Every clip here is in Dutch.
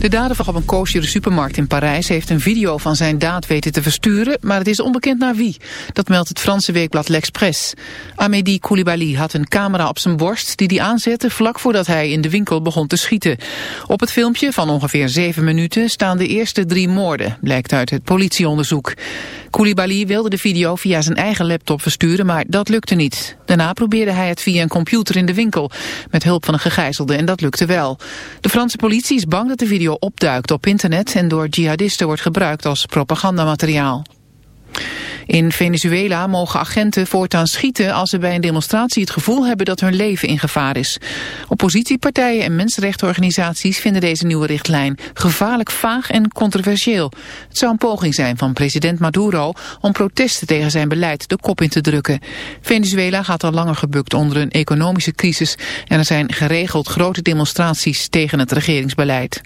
De dader van een koosje de supermarkt in Parijs heeft een video van zijn daad weten te versturen, maar het is onbekend naar wie. Dat meldt het Franse weekblad L'Express. Amédi Koulibaly had een camera op zijn borst die hij aanzette vlak voordat hij in de winkel begon te schieten. Op het filmpje van ongeveer zeven minuten staan de eerste drie moorden, blijkt uit het politieonderzoek. Koulibaly wilde de video via zijn eigen laptop versturen, maar dat lukte niet. Daarna probeerde hij het via een computer in de winkel, met hulp van een gegijzelde en dat lukte wel. De Franse politie is bang dat de video opduikt op internet en door jihadisten wordt gebruikt als propagandamateriaal. In Venezuela mogen agenten voortaan schieten als ze bij een demonstratie het gevoel hebben dat hun leven in gevaar is. Oppositiepartijen en mensenrechtenorganisaties vinden deze nieuwe richtlijn gevaarlijk vaag en controversieel. Het zou een poging zijn van president Maduro om protesten tegen zijn beleid de kop in te drukken. Venezuela gaat al langer gebukt onder een economische crisis en er zijn geregeld grote demonstraties tegen het regeringsbeleid.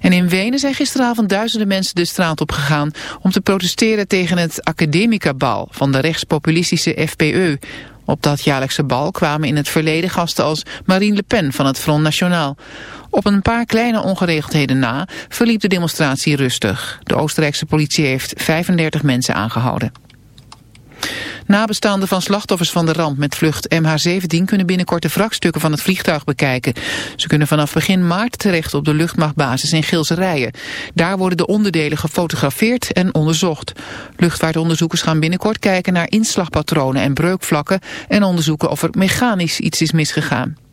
En in Wenen zijn gisteravond duizenden mensen de straat op gegaan om te protesteren tegen het academicabal van de rechtspopulistische FPE. Op dat jaarlijkse bal kwamen in het verleden gasten als Marine Le Pen van het Front National. Op een paar kleine ongeregeldheden na verliep de demonstratie rustig. De Oostenrijkse politie heeft 35 mensen aangehouden. Nabestaanden van slachtoffers van de ramp met vlucht MH17 kunnen binnenkort de wrakstukken van het vliegtuig bekijken. Ze kunnen vanaf begin maart terecht op de luchtmachtbasis in Gilserijen. Daar worden de onderdelen gefotografeerd en onderzocht. Luchtvaartonderzoekers gaan binnenkort kijken naar inslagpatronen en breukvlakken en onderzoeken of er mechanisch iets is misgegaan.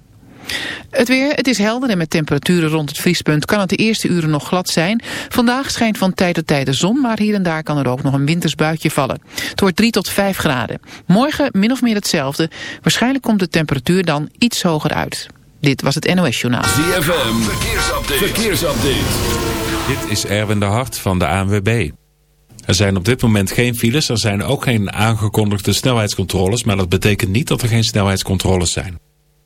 Het weer, het is helder en met temperaturen rond het vriespunt kan het de eerste uren nog glad zijn. Vandaag schijnt van tijd tot tijd de zon, maar hier en daar kan er ook nog een winters buitje vallen. Het wordt 3 tot 5 graden. Morgen min of meer hetzelfde. Waarschijnlijk komt de temperatuur dan iets hoger uit. Dit was het NOS Journaal. ZFM, verkeersupdate. verkeersupdate. Dit is Erwin de Hart van de ANWB. Er zijn op dit moment geen files, er zijn ook geen aangekondigde snelheidscontroles, maar dat betekent niet dat er geen snelheidscontroles zijn.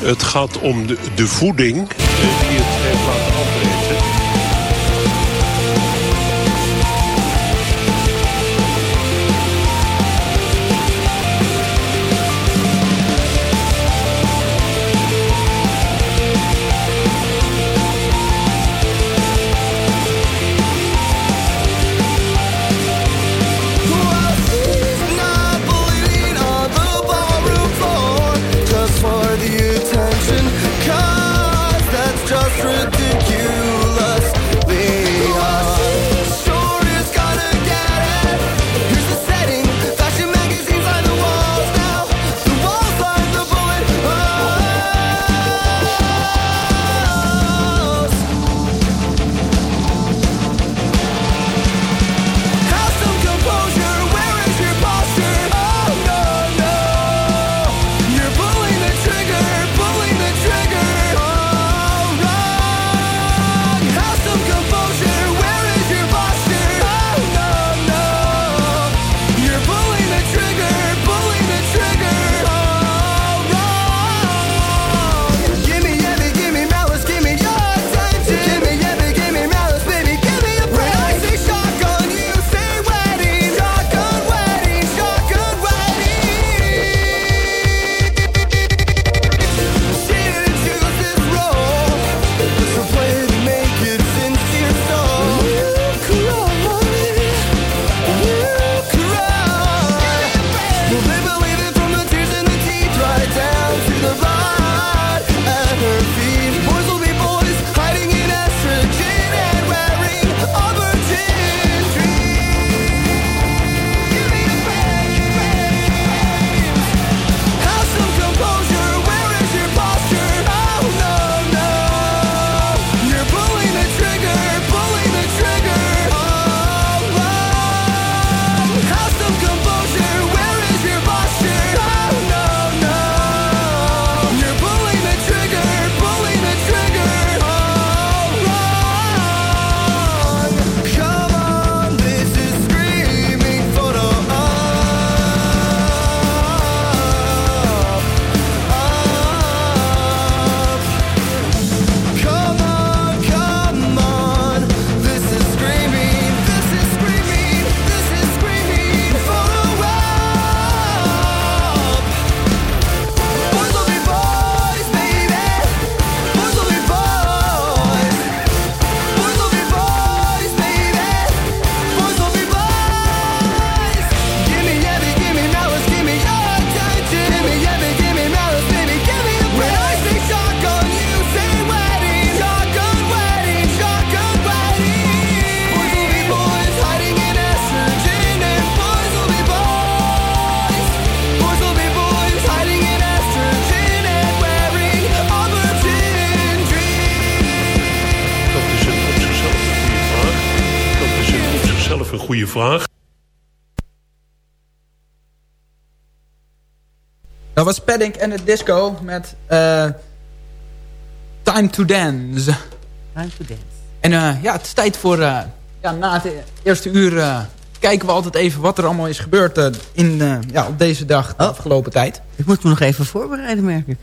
Het gaat om de, de voeding. Die het heeft laten was Padding en het disco met eh, Time to Dance. Time to dance. En eh, ja, het is tijd voor... eh, ja, na het eerste uur eh, kijken we altijd even wat er allemaal is gebeurd in, eh, ja, op deze dag de Oh. afgelopen tijd. Ik moet me nog even voorbereiden, merk ik.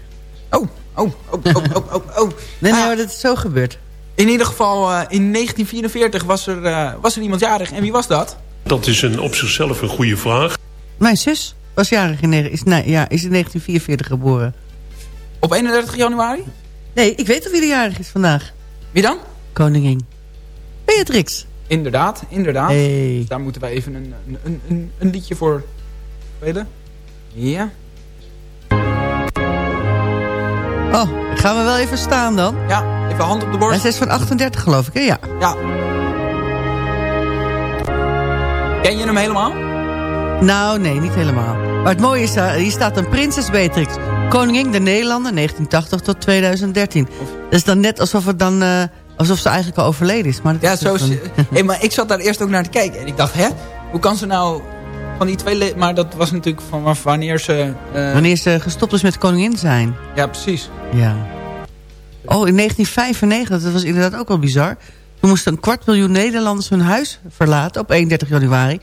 Oh, oh, oh, oh, oh, oh. oh. Nee, nee, Ah, maar dat is zo gebeurd. in ieder geval, eh, in 1944 was er, eh, was er iemand jarig. En wie was dat? Dat is een, op zichzelf een goede vraag. Mijn zus was jarig in, is, nee, ja, is in 1944 geboren. Op 31 januari? Nee, ik weet al wie de jarig is vandaag. Wie dan? Koningin. Beatrix. Inderdaad, inderdaad. Hey. Dus daar moeten we even een, een, een, een, liedje voor spelen. Ja. Oh, gaan we wel even staan dan? Ja, even hand op de borst. is van 38 geloof ik, hè? Ja. Ja. Ken je hem helemaal? Nou, nee, niet helemaal. Maar het mooie is, eh, hier staat een prinses Beatrix. Koningin der Nederlanden, 1980 tot 2013. Dat is dan net alsof, het dan, eh, alsof ze eigenlijk al overleden is. Maar Ja, is zo dus is, hey, maar ik zat daar eerst ook naar te kijken. En ik dacht, hè? Hoe kan ze nou van die twee... Maar dat was natuurlijk van wanneer ze... eh, Wanneer ze gestopt is met koningin zijn. Ja, precies. Ja. Oh, in 1995, dat was inderdaad ook wel bizar. Toen moesten een kwart miljoen Nederlanders hun huis verlaten op 31 januari.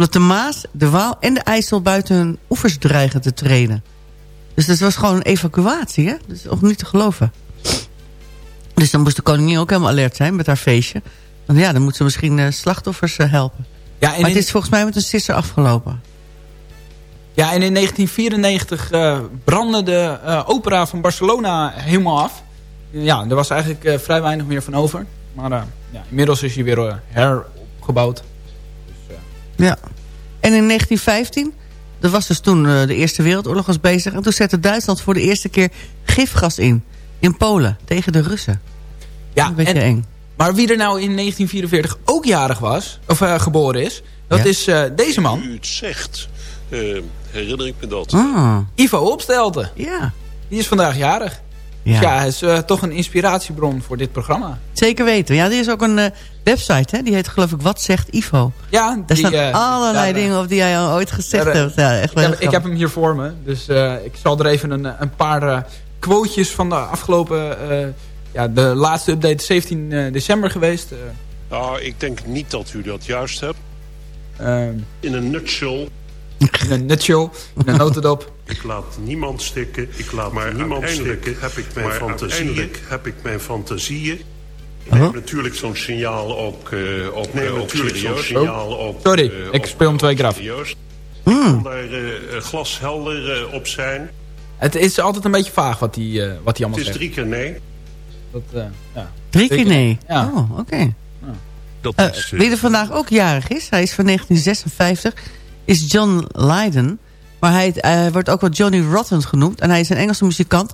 Omdat de Maas, de Waal en de IJssel buiten hun oevers dreigen te treden. Dus dat was gewoon een evacuatie, hè? Dat is ook niet te geloven. Dus dan moest de koningin ook helemaal alert zijn met haar feestje. Want ja, dan moet ze misschien eh, slachtoffers eh, helpen. Ja, en Maar in, het is volgens mij met een sisser afgelopen. ja, en in 1994 eh, brandde de opera van Barcelona helemaal af. Ja, er was eigenlijk vrij weinig meer van over. Maar ja, inmiddels is hij weer heropgebouwd. Ja. En in 1915, dat was dus toen eh, de Eerste Wereldoorlog was bezig... en toen zette Duitsland voor de eerste keer gifgas in. In Polen, tegen de Russen. Ja, Een beetje en, eng. maar wie er nou in 1944 ook jarig was, of eh, geboren is... dat Ja. is eh, deze man, U het zegt, eh, herinner ik me dat. Ah, Ivo Opstelten. ja. Die is vandaag jarig. Ja. Dus ja, hij is eh, toch een inspiratiebron voor dit programma. Zeker weten. Ja, er is ook een eh, website, hè? die heet geloof ik Wat zegt Ivo. Ja, Daar die, staan eh, allerlei daar, eh, dingen op die jij al ooit gezegd daar, hebt. Ja, echt Ik wel heb, ik heb hem hier voor me. Dus eh, ik zal er even een, een paar quotejes van de afgelopen... eh, ja, de laatste update is 17 eh, december geweest. eh, Nou, ik denk niet dat u dat juist hebt. eh, In een nutshell, in een nutshell, in een notendop. Ik laat niemand stikken. Ik laat maar niemand stikken. Heb ik mijn fantasieën. Heb ik mijn fantasieën. Ik neem natuurlijk zo'n signaal ook, eh ook, neem natuurlijk zo'n signaal ook. Sorry, eh, ik speel hem twee keer af. Hmm. Kan daar eh, glashelder op zijn. Het is altijd een beetje vaag wat hij eh, wat hij Het allemaal is zegt. drie keer nee. Dat, eh, ja. Drie keer nee. Ja. Oh, oké. Dat is, wie er vandaag ook jarig is, hij is van 1956, is John Lydon. Maar hij eh, wordt ook wel Johnny Rotten genoemd. En hij is een Engelse muzikant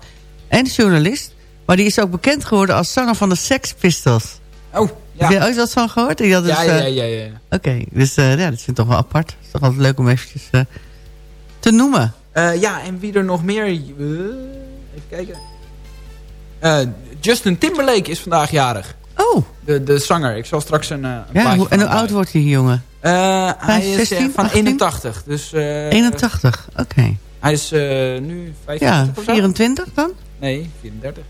en journalist. Maar die is ook bekend geworden als zanger van de Sex Pistols. Oh, Heb je ja. ooit wat van gehoord? Had dus, Ja, ja, eh, ja, ja, ja. Oké, dus eh, ja, dat vind ik toch wel apart. Het is toch altijd leuk om eventjes te noemen. Ja, en wie er nog meer... even kijken. Justin Timberlake is vandaag jarig. Oh, De, de zanger. Ik zal straks een, eh, een ja, hoe, en hoe oud wordt die jongen? Eh, hij is eh, 16, van 18? 81. Dus, eh, 81, oké. Hij is nu 25 Ja, of zo? 24 dan? Nee, 34.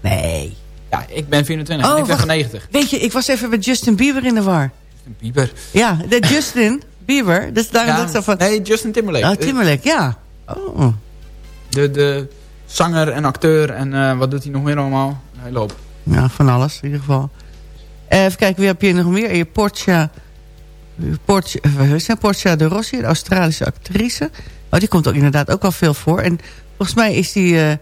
Nee. Ja, ik ben 24 en Oh, ik ben van 90. Weet je, ik was even met Justin Bieber in de war. Justin Bieber. Ja, de Justin Bieber. Dus daarom dacht ik zo van... Nee, Justin Timberlake. Oh, Timberlake, ja. Oh. De, de zanger en acteur en wat doet hij nog meer allemaal? Een hele hoop. Ja, van alles in ieder geval. Eh, Even kijken, wie heb je nog meer? Je Portia... Portia, eh, het? Portia de Rossi, de Australische actrice. Oh, die komt ook inderdaad ook wel veel voor. En volgens mij is die eh,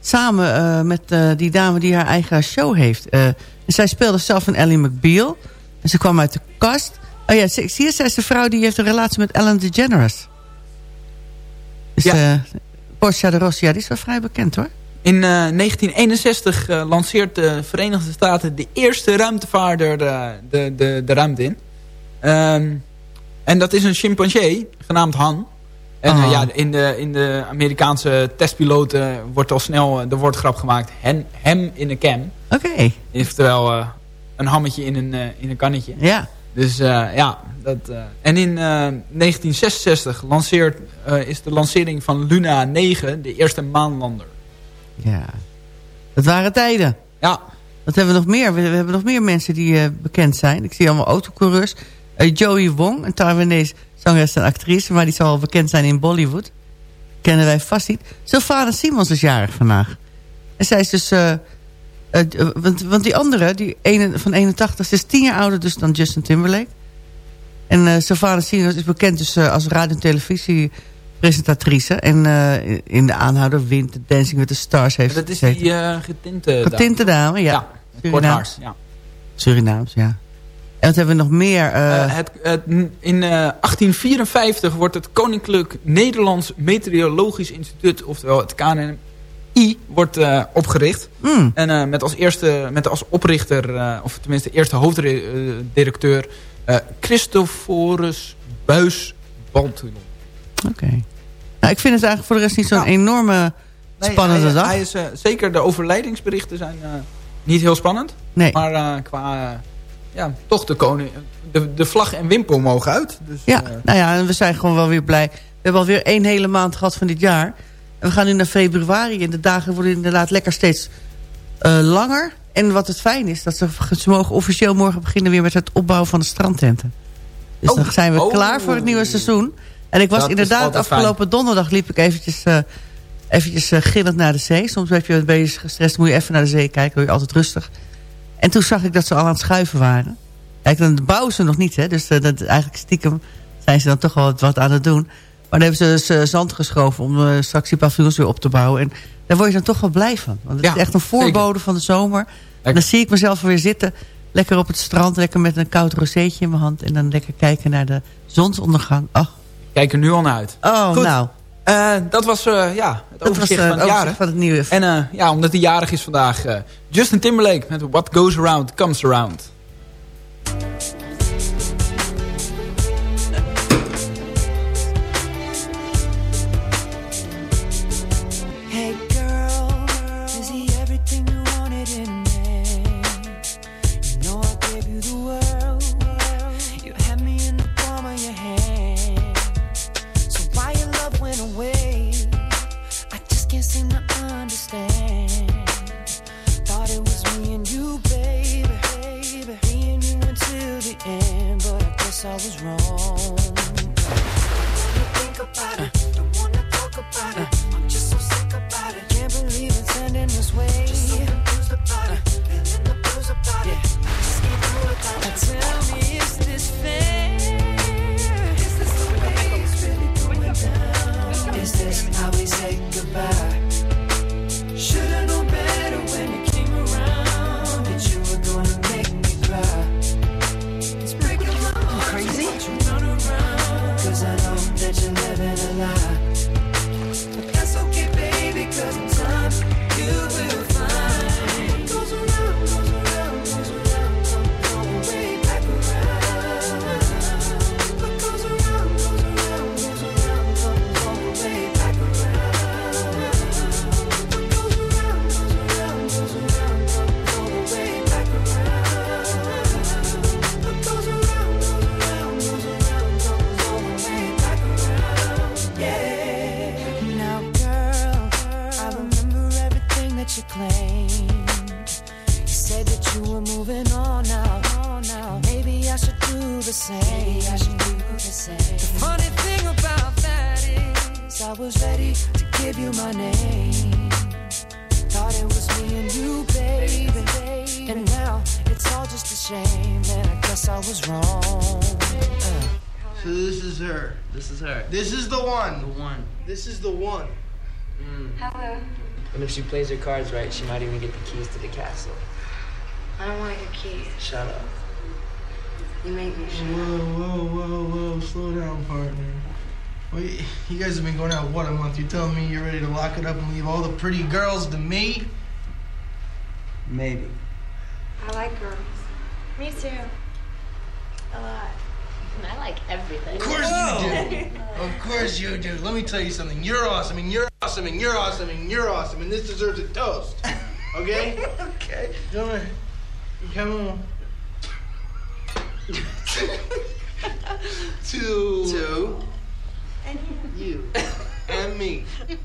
samen eh, met eh, die dame die haar eigen show heeft. Eh, en zij speelde zelf een Ellie McBeal. En ze kwam uit de kast. Oh ja, zie je, zij is de vrouw die heeft een relatie met Ellen DeGeneres. Dus ja. Portia de Rossi, ja, die is wel vrij bekend hoor. In eh, 1961 eh, lanceert de Verenigde Staten de eerste ruimtevaarder de, de, de, de ruimte in. Ehm, en dat is een chimpansee, genaamd Han. En eh, ja, in de, in de Amerikaanse testpiloten wordt al snel eh, de woordgrap gemaakt. Hen, hem in een cam. Oké, Oftewel eh, een hammetje in een, eh, in een kannetje. ja. Dus eh, ja, dat, eh, en in 1966 lanceert, is de lancering van Luna 9 de eerste maanlander. Ja, dat waren tijden. Ja. Wat hebben we nog meer? We, hebben nog meer mensen die bekend zijn. Ik zie allemaal autocoureurs. Joey Wong, een Taiwanese zangeres en actrice... maar die zal wel bekend zijn in Bollywood. Kennen wij vast niet. Sylvana Simons is jarig vandaag. En zij is dus... want, want die andere, die ene, van 81, is tien jaar ouder dus dan Justin Timberlake. En uh, Sylvana Simons is bekend dus uh, als radio- en televisiepresentatrice. En uh, in de aanhouder Winter Dancing with the Stars heeft Dat is die getinte dame. Getinte dame, ja. Ja, Surinaams. Ja. Surinaams, ja. En wat hebben we nog meer? Het, het, in 1854 wordt het Koninklijk Nederlands Meteorologisch Instituut, oftewel het KNMI, wordt opgericht. Mm. En met als eerste, met als oprichter, of tenminste eerste hoofddirecteur, Christophorus Buis Baltulon. Oké. Nou, ik vind het eigenlijk voor de rest niet zo'n enorme spannende hij, dag. Hij is, uh, zeker de overlijdingsberichten zijn uh, niet heel spannend. Nee. Maar qua, ja, toch de koning, de, de vlag en wimpel mogen uit. Dus, ja, nou ja, en we zijn gewoon wel weer blij. We hebben alweer één hele maand gehad van dit jaar. En we gaan nu naar februari en de dagen worden inderdaad lekker steeds langer. En wat het fijn is, dat ze, ze mogen officieel morgen beginnen weer met het opbouwen van de strandtenten. Dus oh, dan zijn we oh. klaar voor het nieuwe seizoen. En ik was Dat inderdaad, afgelopen fijn. donderdag liep ik eventjes, uh, eventjes uh, gillend naar de zee. Soms heb je een beetje gestrest, moet je even naar de zee kijken, word je altijd rustig. En toen zag ik dat ze al aan het schuiven waren. Kijk, dan bouwen ze nog niet, hè. Dus uh, dat, eigenlijk stiekem zijn ze dan toch wel wat, wat aan het doen. Maar dan hebben ze dus zand geschoven om straks die paviljoens weer op te bouwen. En daar word je dan toch wel blij van. Want het ja, is echt een voorbode zeker. van de zomer. En dan zie ik mezelf weer zitten. Lekker op het strand. Lekker met een koud rozeetje in mijn hand. En dan lekker kijken naar de zonsondergang. Oh. Kijk er nu al naar uit. Oh, Goed. nou. Uh, dat was uh, ja, het dat overzicht was, van het jaar. van het nieuwe. En ja, omdat hij jarig is vandaag. Justin Timberlake met What Goes Around Comes Around. wrong. She plays her cards right, she might even get the keys to the castle. I don't want your keys. Shut up. You make me shut Whoa, whoa, whoa, whoa. Slow down, partner. Wait, you guys have been going out, what, a month? You're telling me you're ready to lock it up and leave all the pretty girls to me? Maybe. I like girls. Me too. A lot. I like everything. Of course you do. of course you do. Let me tell you something. You're awesome, and you're awesome, and you're awesome, and you're awesome, and this deserves a toast. Okay? okay. Come on. Come on. Two. Two. And you. and me.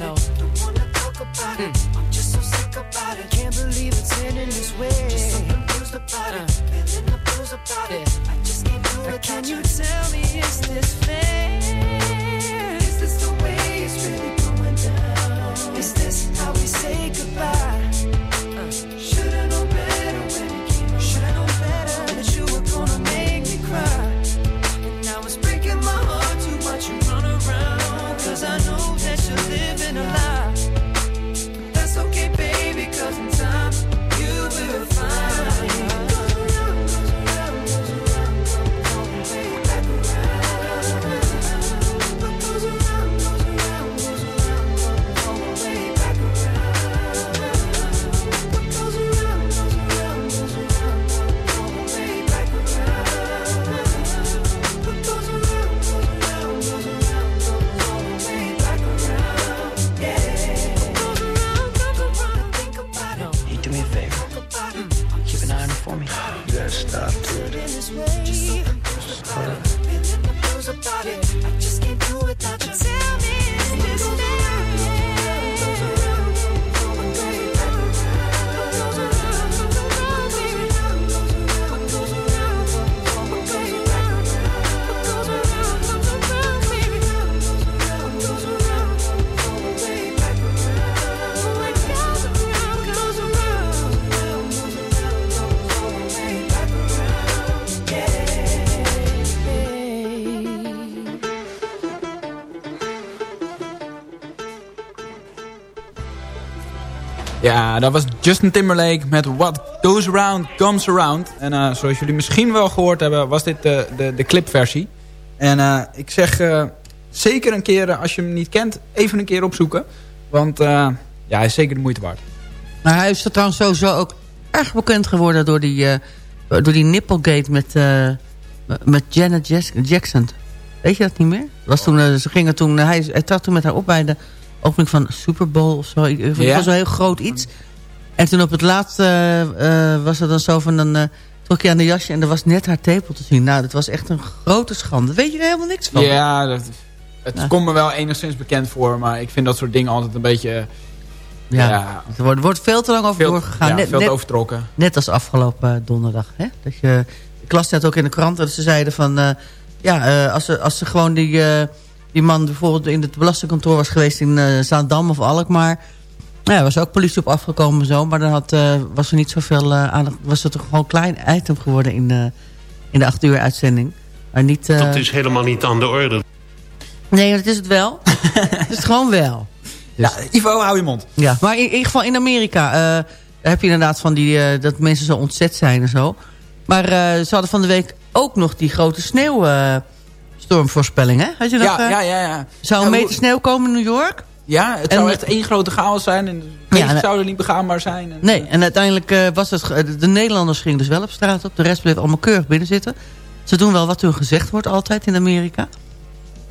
No. Hmm. I'm just so sick about it. Can't believe it's ending this way. Just so confused about it. Feeling the blues about it. I just can't do it. Can you tell me, is this fair? Is this the way it's really Ja, dat was Justin Timberlake met What Goes Around Comes Around. En eh, zoals jullie misschien wel gehoord hebben, was dit de, de, de clipversie. En eh, ik zeg eh, zeker een keer, als je hem niet kent, even een keer opzoeken. Want ja, hij is zeker de moeite waard. Maar hij is er trouwens sowieso ook erg bekend geworden door die, door die Nipplegate met, met Janet Jackson. Weet je dat niet meer? Was toen, ze gingen toen, hij, hij trad toen met haar op bij de opening van Super Bowl of zo. Het Ja. was een heel groot iets. En toen op het laatste eh, eh, was het dan zo van, dan eh, trok je aan de jasje en er was net haar tepel te zien. Nou, dat was echt een grote schande. Weet je er helemaal niks van? Ja, dat, het komt me wel enigszins bekend voor. Maar ik vind dat soort dingen altijd een beetje... Ja, Ja. er wordt, wordt veel te lang over Veel- doorgegaan. ja, net, veel te net- overtrokken. Net als afgelopen donderdag. Hè? Dat je, ik las net ook in de krant dat ze zeiden van... ja, als, ze, als ze gewoon die, die man bijvoorbeeld in het belastingkantoor was geweest... in Zaandam of Alkmaar... Nou, ja, was ook politie op afgekomen en zo. Maar dan had, eh, was er niet zoveel uh, aandacht. Was het toch gewoon een klein item geworden in de, in de acht uur uitzending. Maar niet... eh, Dat is helemaal niet aan de orde. Nee, dat is het wel. het is het gewoon wel. Ja, Ivo, hou je mond. Ja, maar in, in ieder geval in Amerika eh, heb je inderdaad van die, eh, dat mensen zo ontzet zijn en zo. Maar eh, ze hadden van de week ook nog die grote sneeuwstormvoorspelling, hè? Had je dat, Ja, ja, ja. ja. Zou een meter sneeuw komen in New York? Ja, het En- zou echt één grote chaos zijn. En de en- zouden niet begaanbaar zijn. En, Nee, en uiteindelijk eh, was het... De Nederlanders gingen dus wel op straat op. De rest bleef allemaal keurig binnen zitten. Ze doen wel wat hun gezegd wordt altijd in Amerika.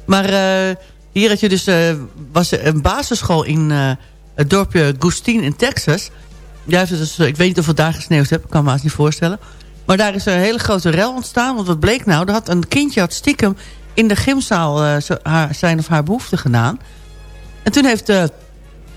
Maar eh, hier had je dus... eh, was er een basisschool in eh, het dorpje Gustine in Texas. Daar heeft het dus, ik weet niet of het daar gesneeuwd heeft. Ik kan me haast niet voorstellen. Maar daar is er een hele grote rel ontstaan. Want wat bleek nou? Er had een kindje had stiekem in de gymzaal eh, haar, zijn of haar behoefte gedaan. En toen heeft de,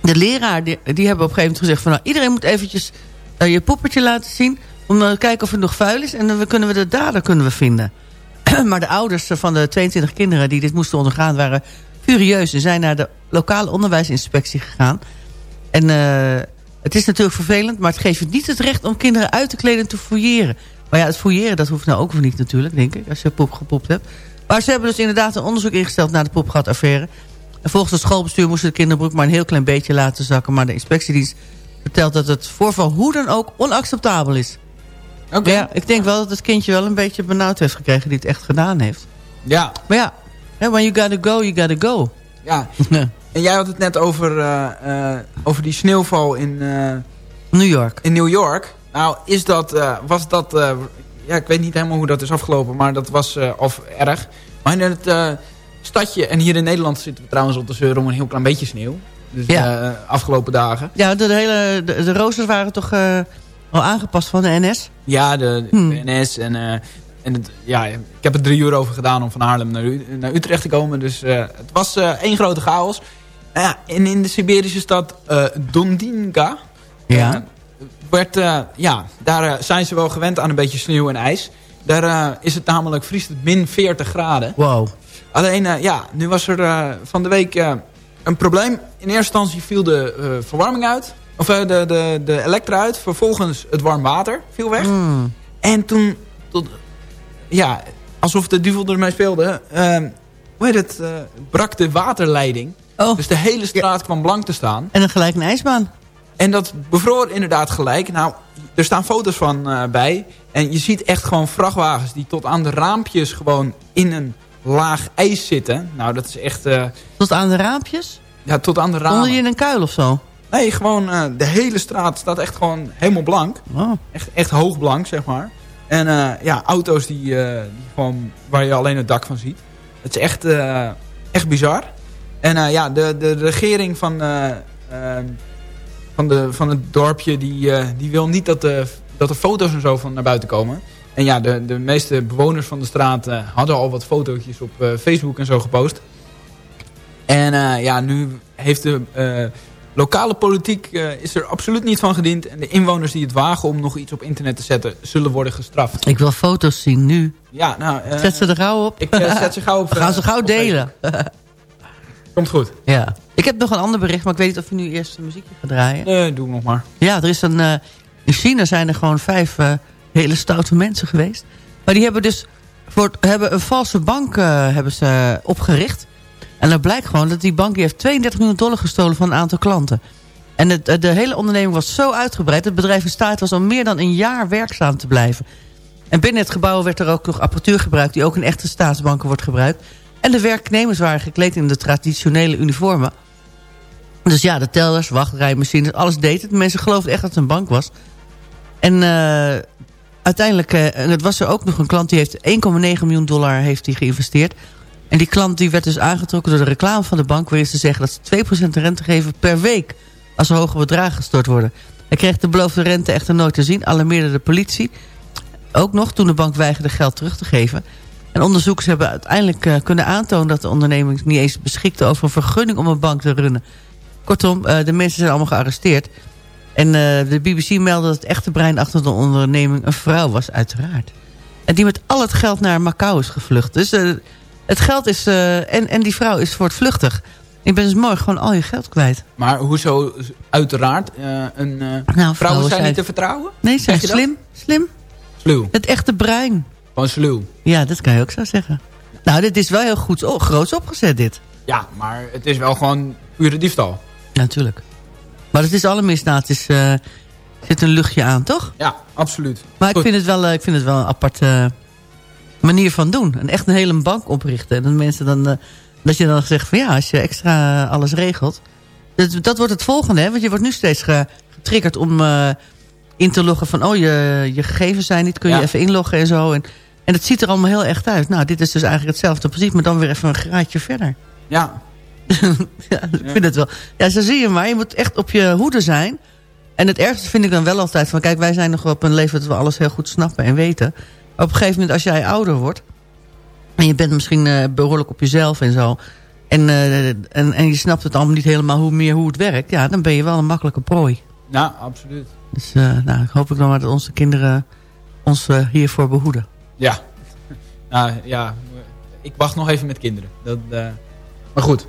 de leraar, die, hebben op een gegeven moment gezegd... van nou, iedereen moet eventjes eh, je poppetje laten zien... om te kijken of het nog vuil is. En dan kunnen we de dader kunnen we vinden. maar de ouders van de 22 kinderen die dit moesten ondergaan... waren furieus en zijn naar de lokale onderwijsinspectie gegaan. En eh, het is natuurlijk vervelend... maar het geeft je niet het recht om kinderen uit te kleden en te fouilleren. Maar ja, het fouilleren dat hoeft nou ook weer niet natuurlijk, denk ik... als je poep gepopt hebt. Maar ze hebben dus inderdaad een onderzoek ingesteld... naar de popgataffaire. En volgens het schoolbestuur moesten de kinderbroek maar een heel klein beetje laten zakken. Maar de inspectiedienst vertelt dat het voorval hoe dan ook onacceptabel is. Oké. Ja, ik denk wel dat het kindje wel een beetje benauwd heeft gekregen die het echt gedaan heeft. Ja. Maar ja, when you gotta go, you gotta go. Ja. En jij had het net over, eh, eh, over die sneeuwval in, eh, New York. in New York. Nou, is dat, was dat... ja, ik weet niet helemaal hoe dat is afgelopen, maar dat was of erg. Maar in het stadje, en hier in Nederland zitten we trouwens op de zeuren om een heel klein beetje sneeuw. Dus Ja. eh, afgelopen dagen. Ja, de, de hele, de, de roosters waren toch eh, al aangepast van de NS? Ja, de, de Hmm. NS en, eh, en het, ja, ik heb er drie uur over gedaan om van Haarlem naar, U- naar Utrecht te komen. Dus het was één grote chaos. Nou ja, en in de Siberische stad Dondinka Ja. werd, ja, daar zijn ze wel gewend aan een beetje sneeuw en ijs. Daar is het namelijk vriest het min 40 graden. Wow. Alleen, eh, ja, nu was er eh, van de week eh, een probleem. In eerste instantie viel de verwarming uit. Of de, de, de elektra uit. Vervolgens het warm water viel weg. Hmm. En toen, tot, ja, alsof de duivel ermee speelde, eh, hoe heet het, brak de waterleiding. Oh. Dus de hele straat kwam blank te staan. En dan gelijk een ijsbaan. En dat bevroor inderdaad gelijk. Nou, er staan foto's van bij. En je ziet echt gewoon vrachtwagens die tot aan de raampjes gewoon in een laag ijs zitten. Nou, dat is echt... eh, Tot aan de raampjes? ja, tot aan de ramen. Onder je in een kuil of zo? Nee, gewoon eh, de hele straat staat echt gewoon helemaal blank. Oh. Echt, echt hoogblank, zeg maar. En eh, ja, auto's die, die gewoon, waar je alleen het dak van ziet. Het is echt, echt bizar. En ja, de, de regering van, eh, eh, van, de, van het dorpje... Die, die wil niet dat, de, dat er foto's en zo van naar buiten komen. En ja, de, de meeste bewoners van de straat eh, hadden al wat fotootjes op eh, Facebook en zo gepost. En eh, ja, nu heeft de lokale politiek is er absoluut niet van gediend. En de inwoners die het wagen om nog iets op internet te zetten, zullen worden gestraft. Ik wil foto's zien nu. Ja, nou... Zet ze er gauw op. Ik zet ze gauw op. We gaan ze gauw delen. Komt goed. ja. Ik heb nog een ander bericht, maar ik weet niet of je nu eerst een muziekje gaat draaien. Nee, doe nog maar. Ja, er is een, in China zijn er gewoon vijf hele stoute mensen geweest. Maar die hebben dus voor, hebben een valse bank eh, hebben ze opgericht. En dan blijkt gewoon dat die bank heeft 32 miljoen dollar gestolen van een aantal klanten. En het, de hele onderneming was zo uitgebreid. Het bedrijf in staat was om meer dan een jaar werkzaam te blijven. En binnen het gebouw werd er ook nog apparatuur gebruikt... die ook in echte staatsbanken wordt gebruikt. En de werknemers waren gekleed in de traditionele uniformen. Dus ja, de tellers, wachtrijmachines, alles deed het. Mensen geloofden echt dat het een bank was. En eh, uiteindelijk, eh, en het was er ook nog een klant... die heeft 1,9 miljoen dollar heeft die geïnvesteerd. En die klant die werd dus aangetrokken door de reclame van de bank... waarin ze zeggen dat ze 2% rente geven per week... als er hoge bedragen gestort worden. Hij kreeg de beloofde rente echter nooit te zien, alarmeerde de politie. Ook nog toen de bank weigerde geld terug te geven. En onderzoekers hebben uiteindelijk eh, kunnen aantonen... dat de onderneming niet eens beschikte over een vergunning om een bank te runnen. Kortom, eh, de mensen zijn allemaal gearresteerd. En eh, de BBC meldde dat het echte brein achter de onderneming een vrouw was, uiteraard. En die met al het geld naar Macau is gevlucht. Dus eh, het geld is... eh, en, en die vrouw is voortvluchtig. Je bent dus morgen gewoon al je geld kwijt. Maar hoezo uiteraard een Nou, vrouwen zijn niet te vertrouwen? Nee, ze zijn slim. Slim. Sluw. Het echte brein. Gewoon sluw. Ja, dat kan je ook zo zeggen. Nou, dit is wel heel goed, oh, groots opgezet dit. Ja, maar het is wel gewoon pure diefstal. Natuurlijk. Maar het is alle misdaad. Het is, eh, zit een luchtje aan, toch? Ja, absoluut. Maar ik vind, het wel, eh, ik vind het wel een aparte manier van doen. En echt een hele bank oprichten. En dat mensen dan... eh, dat je dan zegt van ja, als je extra alles regelt. Dat, dat wordt het volgende, hè? Want je wordt nu steeds ge- getriggerd om eh, in te loggen van... oh, je, je gegevens zijn niet, kun je Ja. even inloggen en zo. En, en het ziet er allemaal heel echt uit. Nou, dit is dus eigenlijk hetzelfde principe, maar dan weer even een graadje verder. Ja. ja, ik vind het wel. Ja, zo zie je maar. Je moet echt op je hoede zijn. En het ergste vind ik dan wel altijd van... kijk, wij zijn nog op een leeftijd dat we alles heel goed snappen en weten. Maar op een gegeven moment, als jij ouder wordt... en je bent misschien eh, behoorlijk op jezelf en zo... En, eh, en, en je snapt het allemaal niet helemaal hoe, meer hoe het werkt... ja, dan ben je wel een makkelijke prooi. Ja, absoluut. Dus eh, nou, ik hoop ik dan maar dat onze kinderen ons hiervoor behoeden. Ja. Nou, ja. Ik wacht nog even met kinderen. Dat, Goed.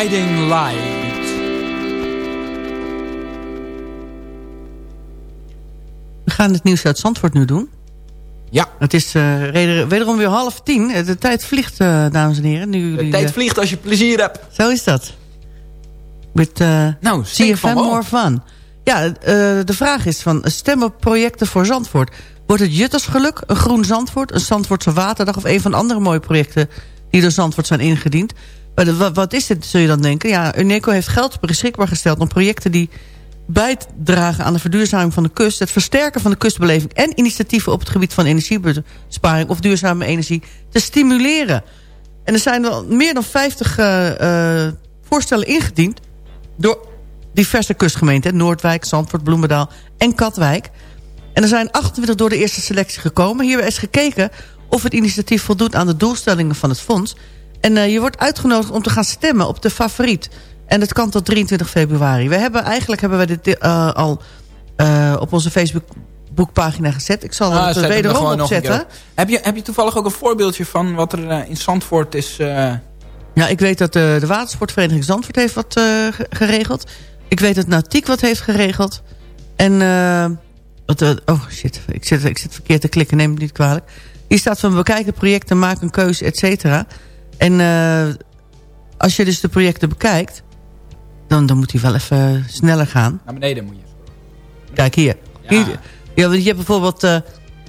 Guiding Light. We gaan het nieuws uit Zandvoort nu doen. Ja. Het is eh, wederom weer half tien. Eh, De tijd vliegt, eh, dames en heren. Nu, De tijd vliegt als je plezier hebt. Zo is dat. Met uh, Nou, CFM. More Fun. Ja, eh, de vraag is van stemmen projecten voor Zandvoort. Wordt het Juttersgeluk, een groen Zandvoort, een Zandvoortse waterdag... of een van de andere mooie projecten die door Zandvoort zijn ingediend? Wat, wat is dit, zul je dan denken? Ja, Uneco heeft geld beschikbaar gesteld om projecten die bijdragen aan de verduurzaming van de kust... het versterken van de kustbeleving en initiatieven op het gebied van energiebesparing... of duurzame energie te stimuleren. En er zijn al meer dan 50 eh, eh, voorstellen ingediend door diverse kustgemeenten. Noordwijk, Zandvoort, Bloemendaal en Katwijk. En er zijn 28 door de eerste selectie gekomen. Hier is gekeken of het initiatief voldoet aan de doelstellingen van het fonds. En eh, je wordt uitgenodigd om te gaan stemmen op de favoriet. En dat kan tot 23 februari. We hebben, eigenlijk hebben we dit eh, al eh, op onze Facebookpagina gezet. Ik zal Ah, het er er wederom opzetten. Heb je, heb je toevallig ook een voorbeeldje van wat er in Zandvoort is... Ja, ik weet dat de watersportvereniging Zandvoort heeft wat ge- geregeld. Ik weet dat Nautiek wat heeft geregeld. En, wat, oh shit, ik zit, ik zit verkeerd te klikken, neem het niet kwalijk. Hier staat van bekijken projecten, maak een keuze, et cetera. En eh, als je dus de projecten bekijkt, dan, dan moet hij wel even sneller gaan. naar beneden moet je. Kijk hier. hier ja, want je hebt bijvoorbeeld eh,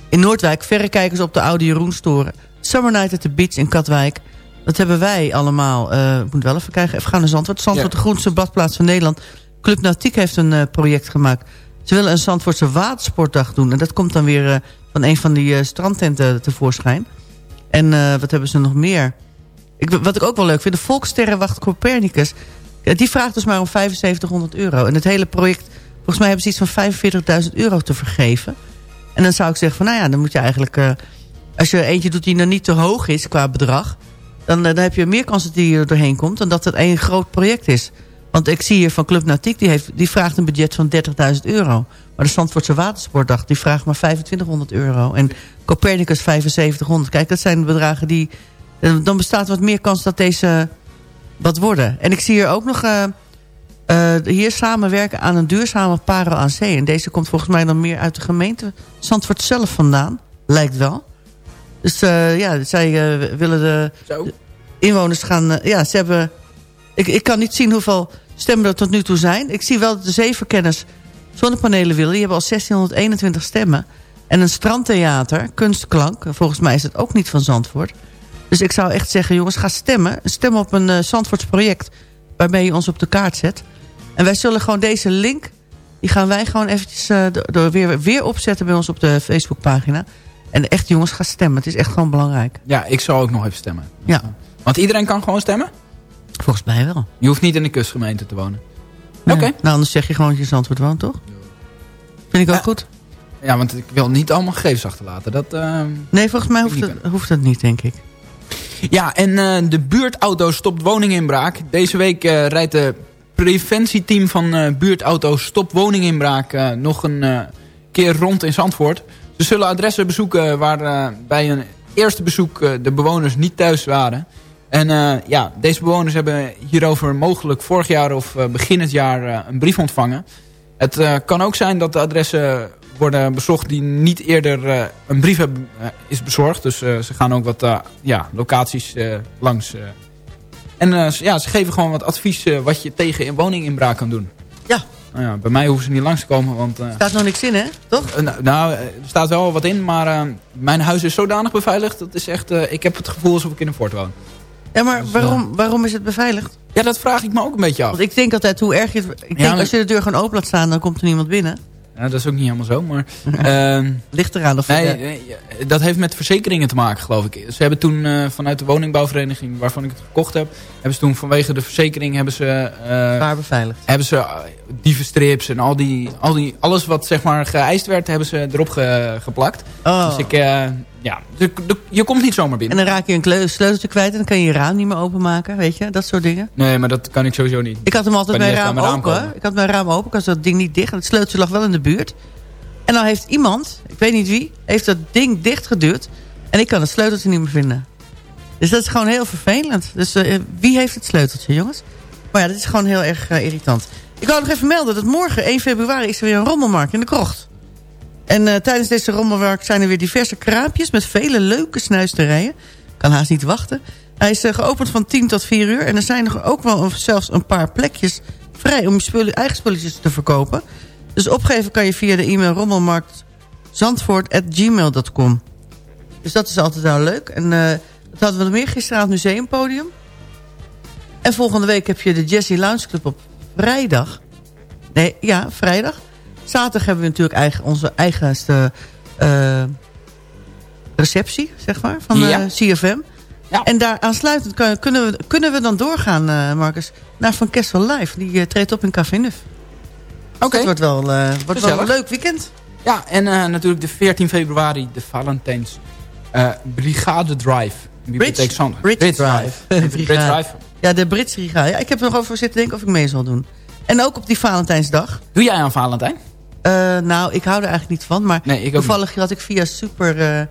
in Noordwijk verrekijkers op de oude Jeroenstoren. Summer Night at the Beach in Katwijk. Dat hebben wij allemaal. eh, ik moet wel even kijken. Even gaan naar Zandvoort. Zandvoort, Ja. de groenste badplaats van Nederland. Club Nautiek heeft een project gemaakt. Ze willen een Zandvoortse watersportdag doen. En dat komt dan weer van een van die strandtenten tevoorschijn. En wat hebben ze nog meer? Ik, wat ik ook wel leuk vind. De Volkssterrenwacht Copernicus. Die vraagt dus maar om 7500 euro. En het hele project... Volgens mij hebben ze iets van 45.000 euro te vergeven. En dan zou ik zeggen van... Nou ja, dan moet je eigenlijk... eh, als je eentje doet die nog niet te hoog is qua bedrag... dan, eh, dan heb je meer kans dat die er doorheen komt... dan dat het één groot project is. Want ik zie hier van Club Nautiek, die, heeft, die vraagt een budget van 30.000 euro. Maar de Zandvoortse Watersportdag, die vraagt maar 2500 euro. En Copernicus 7500. Kijk, dat zijn bedragen die... eh, Dan bestaat wat meer kans dat deze wat worden. En ik zie hier ook nog... eh, eh, hier samenwerken aan een duurzame parel aan zee. En deze komt volgens mij dan meer uit de gemeente Zandvoort zelf vandaan. Lijkt wel. Dus ja, zij willen de, inwoners gaan... ja, ze hebben... Ik, ik kan niet zien hoeveel stemmen er tot nu toe zijn. Ik zie wel dat de zeeverkenners zonnepanelen willen. Die hebben al 1621 stemmen. En een strandtheater, kunstklank. Volgens mij is het ook niet van Zandvoort. Dus ik zou echt zeggen, jongens, ga stemmen. Stem op een uh, Zandvoorts project waarmee je ons op de kaart zet. En wij zullen gewoon deze link... die gaan wij gewoon eventjes uh, door weer, weer opzetten bij ons op de Facebookpagina. En echt, jongens, ga stemmen. Het is echt gewoon belangrijk. Ja, ik zal ook nog even stemmen. Ja. Want iedereen kan gewoon stemmen? Volgens mij wel. Je hoeft niet in de kustgemeente te wonen. Nee. Oké. Nou, anders zeg je gewoon dat je in Zandvoort woont, toch? Vind ik ook goed. Ja, want ik wil niet allemaal gegevens achterlaten. Dat, uh, nee, volgens mij hoeft het, hoeft het niet, denk ik. Ja, en uh, de buurtauto stopt woninginbraak. Deze week uh, rijdt de preventieteam van uh, buurtauto stop woninginbraak nog een keer rond in Zandvoort. Ze zullen adressen bezoeken waar bij een eerste bezoek de bewoners niet thuis waren. En ja, deze bewoners hebben hierover mogelijk vorig jaar of begin het jaar een brief ontvangen. Het kan ook zijn dat de adressen worden bezocht die niet eerder uh, een brief hebben, uh, is bezorgd. Dus uh, ze gaan ook wat ja, locaties langs. en ja, ze geven gewoon wat advies wat je tegen een woninginbraak kan doen. Ja. Nou ja. Bij mij hoeven ze niet langs te komen. Want, er staat nog niks in, hè? Toch? nou, nou, er staat wel wat in, maar mijn huis is zodanig beveiligd. Dat is echt, ik heb het gevoel alsof ik in een fort woon. Ja, maar dus, waarom, waarom is het beveiligd? Ja, dat vraag ik me ook een beetje af. Want ik denk altijd, hoe erg je het... Ik denk, ja, maar... als je de deur gewoon open laat staan, dan komt er niemand binnen. Ja, dat is ook niet helemaal zo, maar... Uh, Ligt eraan of... Nee, nee, dat heeft met verzekeringen te maken, geloof ik. Ze hebben toen uh, vanuit de woningbouwvereniging waarvan ik het gekocht heb... hebben ze toen vanwege de verzekering hebben ze... Uh, Waar beveiligd? Hebben ze dievenstrips en al die, al die... Alles wat zeg maar geëist werd, hebben ze erop ge, geplakt. Oh. Dus ik... ja, de, de, je komt niet zomaar binnen. En dan raak je een sleuteltje kwijt en dan kan je je raam niet meer openmaken, weet je? Dat soort dingen. Nee, maar dat kan ik sowieso niet. Ik had hem altijd mijn raam, raam open. Ik had mijn raam open, ik had dat ding niet dicht. En het sleuteltje lag wel in de buurt. En dan heeft iemand, ik weet niet wie, heeft dat ding dichtgeduwd. En ik kan het sleuteltje niet meer vinden. Dus dat is gewoon heel vervelend. Dus uh, wie heeft het sleuteltje, jongens? Maar ja, dat is gewoon heel erg uh, irritant. Ik wou nog even melden dat morgen, 1 februari, is er weer een rommelmarkt in de krocht. En uh, tijdens deze rommelmarkt zijn er weer diverse kraampjes met vele leuke snuisterijen. Kan haast niet wachten. Hij is uh, geopend van 10 tot 4 uur. En er zijn nog ook wel zelfs een paar plekjes vrij om je spullen, eigen spulletjes te verkopen. Dus opgeven kan je via de e-mail rommelmarktzandvoort.gmail.com. Dus dat is altijd wel leuk. En dat hadden we meer gisteravond museumpodium. En volgende week heb je de Jesse Lounge Club op vrijdag. Nee, ja, vrijdag. Zaterdag hebben we natuurlijk eigen, onze eigenste uh, receptie, zeg maar, van ja. uh, CFM. Ja. En daar aansluitend kan, kunnen, we, kunnen we dan doorgaan, uh, Marcus, naar Van Kessel Live. Die treedt op in Café Nuf. Oké. Okay. Dat wordt wel, wordt wel een leuk weekend. Ja, en natuurlijk de 14 februari, de Valentijns Brigade Drive. Bridge. Bridge, Bridge Drive. Bridge Drive. Ja, de Bridge Brigade. Ja, ik heb er nog over zitten denken of ik mee zal doen. En ook op die Valentijnsdag. Doe jij aan Valentijn? Uh, nou, ik hou er eigenlijk niet van. Maar nee, toevallig had ik via Super uh,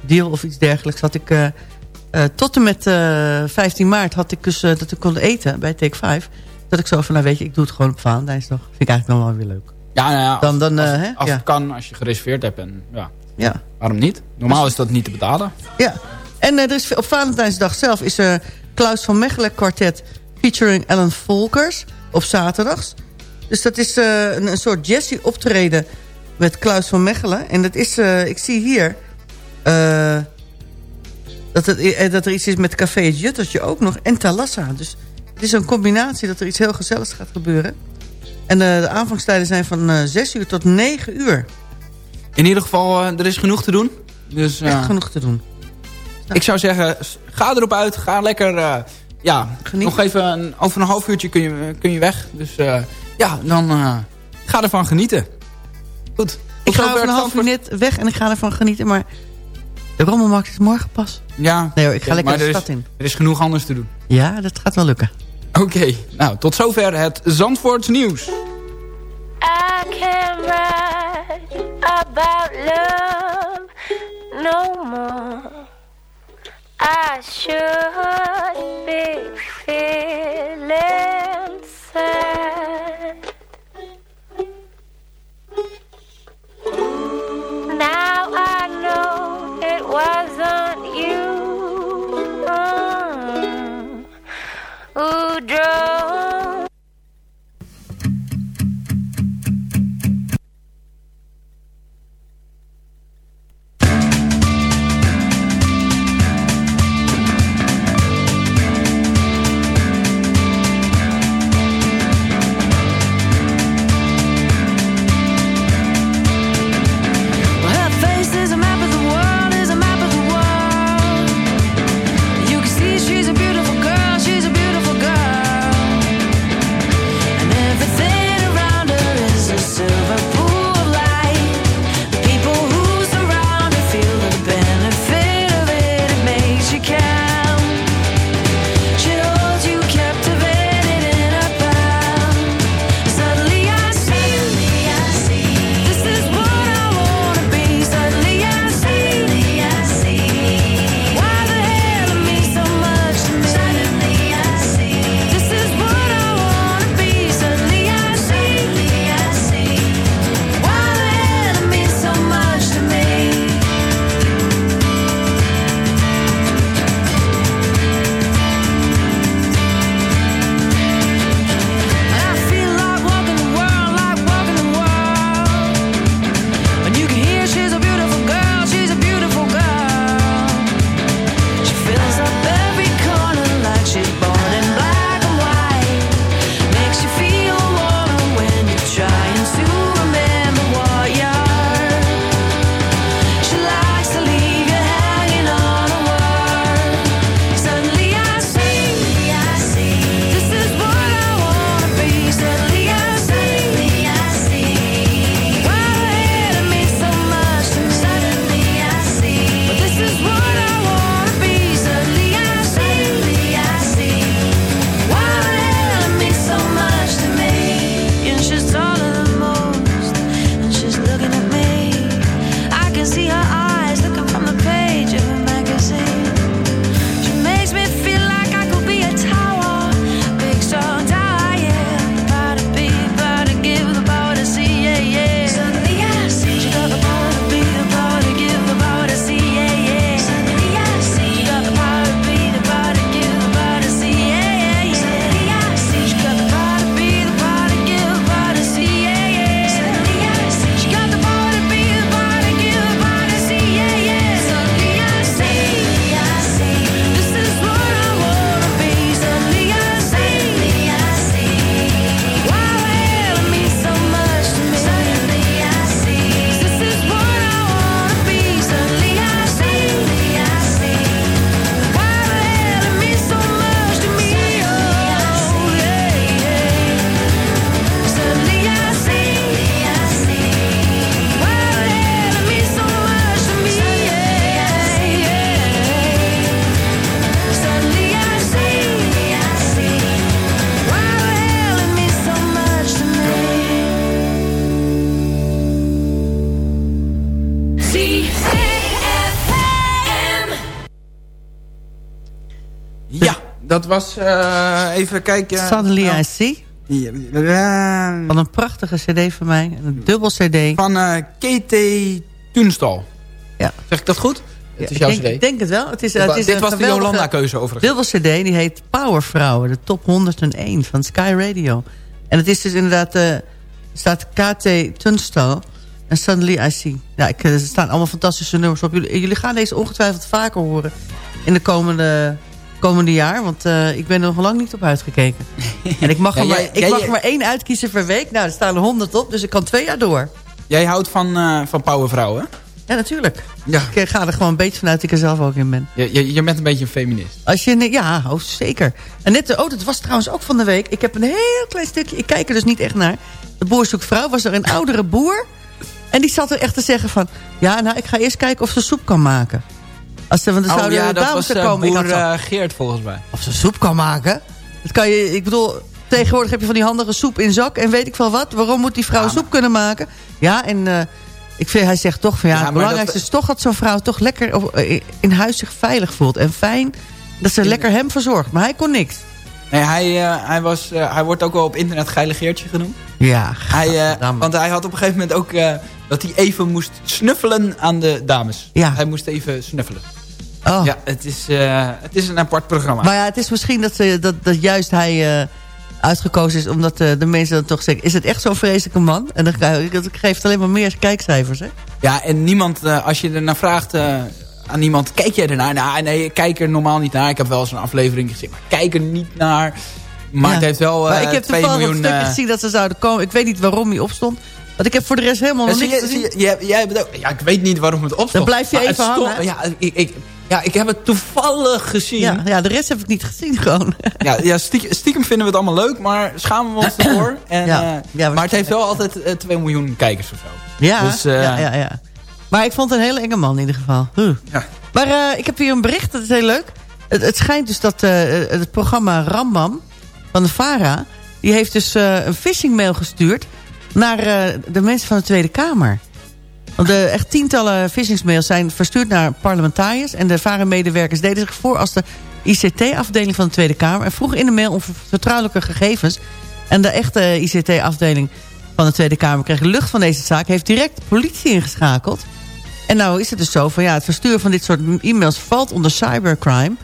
Deal of iets dergelijks... had ik uh, tot en met 15 maart had ik dus, dat ik kon eten bij Take 5... dat ik zo van, nou weet je, ik doe het gewoon op Valentijnsdag. Vind ik eigenlijk dan wel weer leuk. Ja, nou ja, dan, dan, als, hè? als ja. het kan, als je gereserveerd hebt. En, ja. ja. Waarom niet? Normaal is dat niet te betalen. Ja. En er is, op Valentijnsdag zelf is er Klaus van Mechelen kwartet... featuring Ellen Volkers op zaterdags. Dus dat is uh, een, een, soort Jesse optreden met Klaus van Mechelen. En dat is, uh, ik zie hier... Uh, dat, het, dat er iets is met Café Het Juttertje ook nog. En Talassa. Dus het is een combinatie dat er iets heel gezelligs gaat gebeuren. En de aanvangstijden zijn van uh, 6 uur tot 9 uur. In ieder geval, er is genoeg te doen. Dus, Echt genoeg te doen. Ik zou zeggen, ga erop uit. Ga lekker, uh, ja, Geniet. nog even een, over een half uurtje kun je, kun je weg. Dus uh, ja, dan uh, ga ervan genieten. Goed. Ik ga over een half net weg en ik ga ervan genieten, maar de rommelmarkt is morgen pas. Ja. Nee hoor, ik ga ja, lekker de er stad is, in. Er is genoeg anders te doen. Ja, dat gaat wel lukken. Oké, nou, tot zover het Zandvoorts nieuws. I can't write about love no more. I should be feeling sad. Dat was eh, even kijken. Suddenly Nou, I See. Van een prachtige cd van mij. Een dubbel cd. Van eh KT Tunstal. Ja. Zeg ik dat goed? Het is jouw ik denk, cd. ik denk het wel. Het is, Dit het is dit was de Jolanda-keuze overigens. Dubbel cd, die heet Powervrouwen. De top 101 van Sky Radio. En het is dus inderdaad... eh staat KT Tunstall. En Suddenly I See. Ja, ik, er staan allemaal fantastische nummers op. Jullie, jullie gaan deze ongetwijfeld vaker horen. In de komende, komende jaar. Want eh, ik ben er nog lang niet op uitgekeken. en ik mag, Ja, er, maar, jij- ik mag maar één uitkiezen per week. Nou, er staan er honderd op. Dus ik kan twee jaar door. Jij houdt van, eh van powervrouwen? Ja, natuurlijk. Ja. Ik eh, ga er gewoon een beetje vanuit dat ik er zelf ook in ben. Je, je, je bent een beetje een feminist. Als je, ja, oh, zeker. En net, de- oh, dat was trouwens ook van de week. Ik heb een heel klein stukje, ik kijk er dus niet echt naar. De boer zoekt vrouw, was er een oudere boer. En die zat er echt te zeggen van... Ja, nou, ik ga eerst kijken of ze soep kan maken. Als ze, want er Oh zouden ja, dat was eh, komen. Boer eh, Geert volgens mij. of ze soep kan maken? Dat kan je, ik bedoel, tegenwoordig heb je van die handige soep in zak en weet ik veel wat. Waarom moet die vrouw soep kunnen maken? Ja, en eh, ik vind, hij zegt toch van ja, het belangrijkste dat- is toch dat zo'n vrouw toch lekker op- in huis zich veilig voelt. En fijn dat ze lekker hem verzorgt. Maar hij kon niks. Nee, hij, hij, was, hij wordt ook wel op internet geilegeertje genoemd. Ja, Hij, want hij had op een gegeven moment ook dat hij even moest snuffelen aan de dames. Ja. Hij moest even snuffelen. Oh. Ja, het is, eh, het is een apart programma. Maar ja, het is misschien dat, ze, dat, dat juist hij eh, uitgekozen is... omdat eh, de mensen dan toch zeggen... is het echt zo'n vreselijke man? En dan krijg- dat geeft alleen maar meer kijkcijfers, hè? Ja, en niemand, als je er naar vraagt aan iemand, kijk jij ernaar? Nou, nee, ik kijk er normaal niet naar. Ik heb wel eens een aflevering gezien, maar kijk er niet naar. Maar Ja. het heeft wel maar ik heb 2 toevallig miljoen... een stukje gezien dat ze zouden komen. Ik weet niet waarom hij opstond. Want ik heb voor de rest helemaal Ja, niks je, zie je, jij, ja, ik weet niet waarom het opstond. Dan blijf je even hangen. Ja ik, ik, ja, ik heb het toevallig gezien. Ja, Ja, ja, de rest heb ik niet gezien gewoon. ja, stiekem, stiekem vinden we het allemaal leuk, maar schamen we ons ervoor. En, Ja. eh, Ja, maar het heeft wel altijd eh 2 miljoen kijkers of zo. Ja, Dus, eh, ja, ja, ja. Maar ik vond het een hele enge man in ieder geval. Huh. Ja. Maar ik heb hier een bericht, dat is heel leuk. Het, het schijnt dus dat het programma Rambam van de VARA... die heeft dus een phishing mail gestuurd... naar eh, de mensen van de Tweede Kamer. Want de, echt tientallen phishingsmails zijn verstuurd naar parlementariërs... en de VARA-medewerkers deden zich voor als de ICT-afdeling van de Tweede Kamer... en vroegen in de mail om vertrouwelijke gegevens... en de echte ICT-afdeling van de Tweede Kamer kreeg lucht van deze zaak... heeft direct politie ingeschakeld... En nou is het dus zo van ja, het versturen van dit soort e-mails valt onder cybercrime.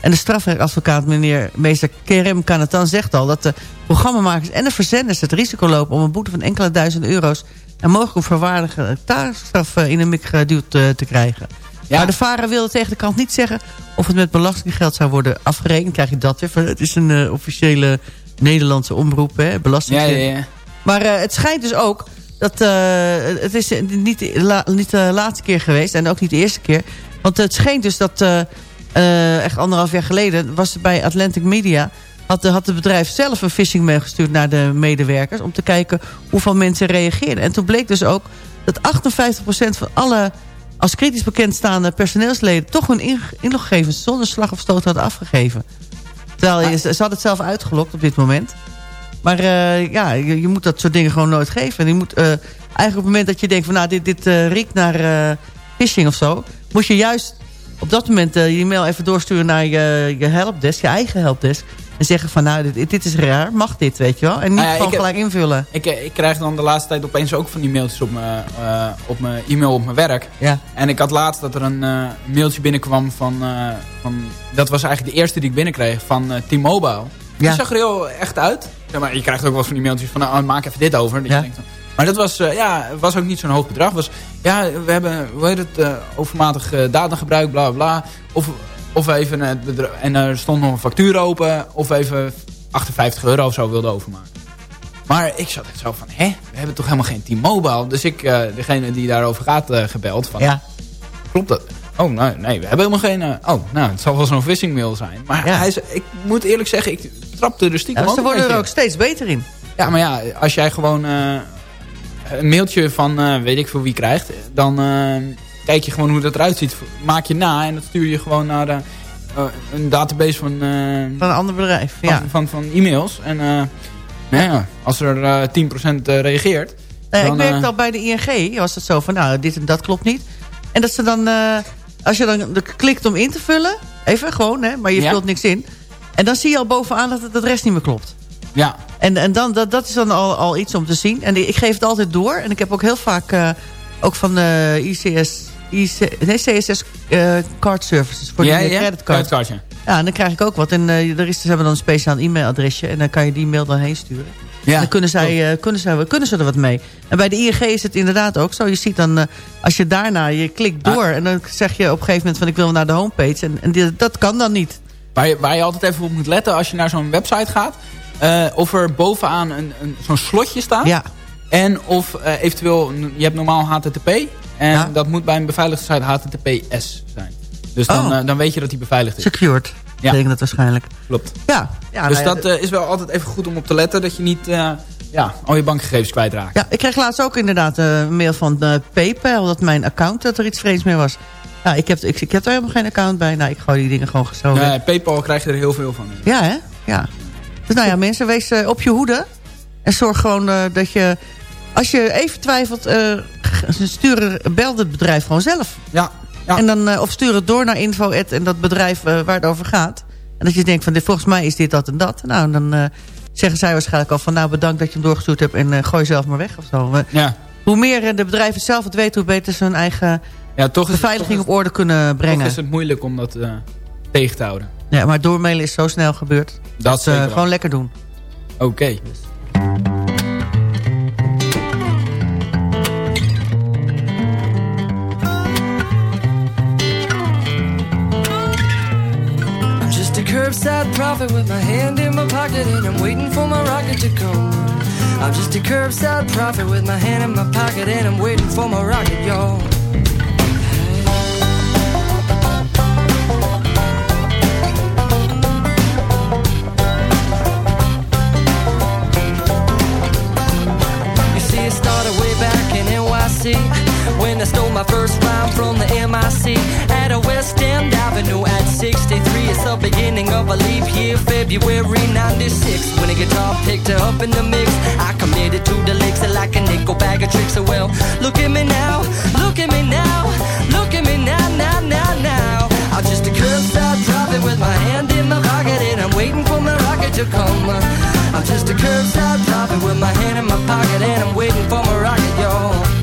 En de strafrechtadvocaat meneer meester Kerem Kanatan zegt al... dat de programmamakers en de verzenders het risico lopen... om een boete van enkele duizend euro's... en mogelijk een voorwaardige taakstraf eh, in de mik geduwd eh, te krijgen. Maar de VARA wilde tegen de kant niet zeggen... of het met belastinggeld zou worden afgerekend. krijg je dat weer. Het is een eh, officiële Nederlandse omroep, hè, belastinggeld. Ja, ja, ja. Maar het schijnt dus ook dat het is niet, la- niet de laatste keer geweest en ook niet de eerste keer. Want het schijnt dus dat echt anderhalf jaar geleden was bij Atlantic Media had, had het bedrijf zelf een phishing mail gestuurd naar de medewerkers om te kijken hoeveel mensen reageerden. En toen bleek dus ook dat 58% van alle als kritisch bekendstaande personeelsleden toch hun in- inloggegevens zonder slag of stoot hadden afgegeven. Terwijl je, ze hadden het zelf uitgelokt op dit moment. Maar eh, ja, je, je moet dat soort dingen gewoon nooit geven. En je moet eh, eigenlijk op het moment dat je denkt van... nou, dit, dit eh, riekt naar phishing of zo... moet je juist op dat moment je e-mail even doorsturen naar je, je helpdesk... je eigen helpdesk. En zeggen van, nou, dit, dit is raar, mag dit, weet je wel? En niet Nou ja, gewoon ik heb- gelijk invullen. Ik, ik krijg dan de laatste tijd opeens ook van die mailtjes op mijn, eh, op mijn e-mail op mijn werk. Ja. En ik had laatst dat er een eh, mailtje binnenkwam van, eh, van... Dat was eigenlijk de eerste die ik binnenkreeg van T-Mobile. Die zag er heel echt uit. Ja, maar je krijgt ook wel eens van die mailtjes van... Nou, maak even dit over. Dat je Ja. denkt van- maar dat was, ja, was ook niet zo'n hoog bedrag. Was, ja, we hebben, hoe heet het, overmatig datagebruik, bla bla. Of, of even het bedra- En er stond nog een factuur open. Of even 58 euro of zo wilde overmaken. Maar ik zat echt zo van, hè, we hebben toch helemaal geen T-Mobile? Dus ik, eh, degene die daarover gaat, eh, gebeld van, Ja. klopt dat? Oh, nee, nee, we hebben helemaal geen... eh, oh, nou, het zal wel zo'n phishing mail zijn. Maar Ja. hij is, ik moet eerlijk zeggen, ik trapte er stiekem Ja, ze worden er ook steeds beter in. ja, maar ja, als jij gewoon eh, een mailtje van eh, weet ik veel wie krijgt, dan eh, kijk je gewoon hoe dat eruit ziet. Maak je na en dat stuur je gewoon naar de, eh, een database van, eh, Van een ander bedrijf, van, ja. van, van e-mails. En eh, nou ja, als er eh 10% reageert, Eh, ik merkte eh, al bij de ING, was het zo van, nou, dit en dat klopt niet. En dat ze dan, eh, als je dan klikt om in te vullen, even gewoon, hè, maar je Ja. vult niks in. En dan zie je al bovenaan dat het de rest niet meer klopt. ja, En, en dan, dat, dat is dan al, al iets om te zien. En ik geef het altijd door. En ik heb ook heel vaak, eh, ook van de ICS, IC, nee, CSS eh, card services voor ja, die ja, creditcard. Ja, en dan krijg ik ook wat. En eh, er is, ze hebben dan een speciaal e-mailadresje. En dan kan je die mail dan heen sturen. Ja, dan kunnen, zij, eh, kunnen, zij, kunnen ze er wat mee. En bij de ING is het inderdaad ook zo. Je ziet dan, als je daarna, je klikt Ah. door. En dan zeg je op een gegeven moment van ik wil naar de homepage. En, en dat kan dan niet. Waar je, waar je altijd even op moet letten als je naar zo'n website gaat. of er bovenaan een, een, zo'n slotje staat. Ja, En of eventueel, je hebt normaal HTTP. En Ja. dat moet bij een beveiligde site HTTPS zijn. Dus dan, Oh. eh, dan weet je dat die beveiligd is. secured. Ja. Betekent dat waarschijnlijk. Klopt. Ja, ja dus nou ja, dat eh, is wel altijd even goed om op te letten. Dat je niet eh, ja, al je bankgegevens kwijtraakt. Ja, ik kreeg laatst ook inderdaad een mail van PayPal... dat mijn account, dat er iets vreemds mee was. Ja, ik heb, ik, ik heb er helemaal geen account bij. Nou, ik gooi die dingen gewoon zo. Nee, Paypal krijg je er heel veel van. Ja, hè? Ja. Dus nou ja, mensen, wees op je hoede. En zorg gewoon dat je... Als je even twijfelt, g- stuur, bel het bedrijf gewoon zelf. Ja. En dan, eh, of stuur het door naar info en dat bedrijf eh, waar het over gaat. En dat je denkt van dit, volgens mij is dit dat en dat. Nou, dan eh, zeggen zij waarschijnlijk al van nou bedankt dat je hem doorgestuurd hebt en gooi zelf maar weg of zo. Ja. Hoe meer de bedrijven zelf het weten, hoe beter ze hun eigen Ja, toch beveiliging op orde kunnen brengen. toch is het moeilijk om dat tegen te houden. Ja, maar doormailen is zo snel gebeurd. Dat wel. gewoon lekker doen. Oké. I'm curbside prophet with my hand in my pocket and I'm waiting for my rocket to come. I'm just a curbside prophet with my hand in my pocket and I'm waiting for my rocket, y'all. You see, it started way back in NYC when I stole my first rhyme from the MIC at a West End Avenue at 63. It's the beginning of a leap year, February 96. When a guitar picked up in the mix, I committed to the licks like a nickel bag of tricks. So well, look at me now, look at me now, look at me now, now, now, now. I'm just a curbside prophet with my hand in my pocket and I'm waiting for my rocket to come. I'm just a curbside prophet with my hand in my pocket and I'm waiting for my rocket, y'all.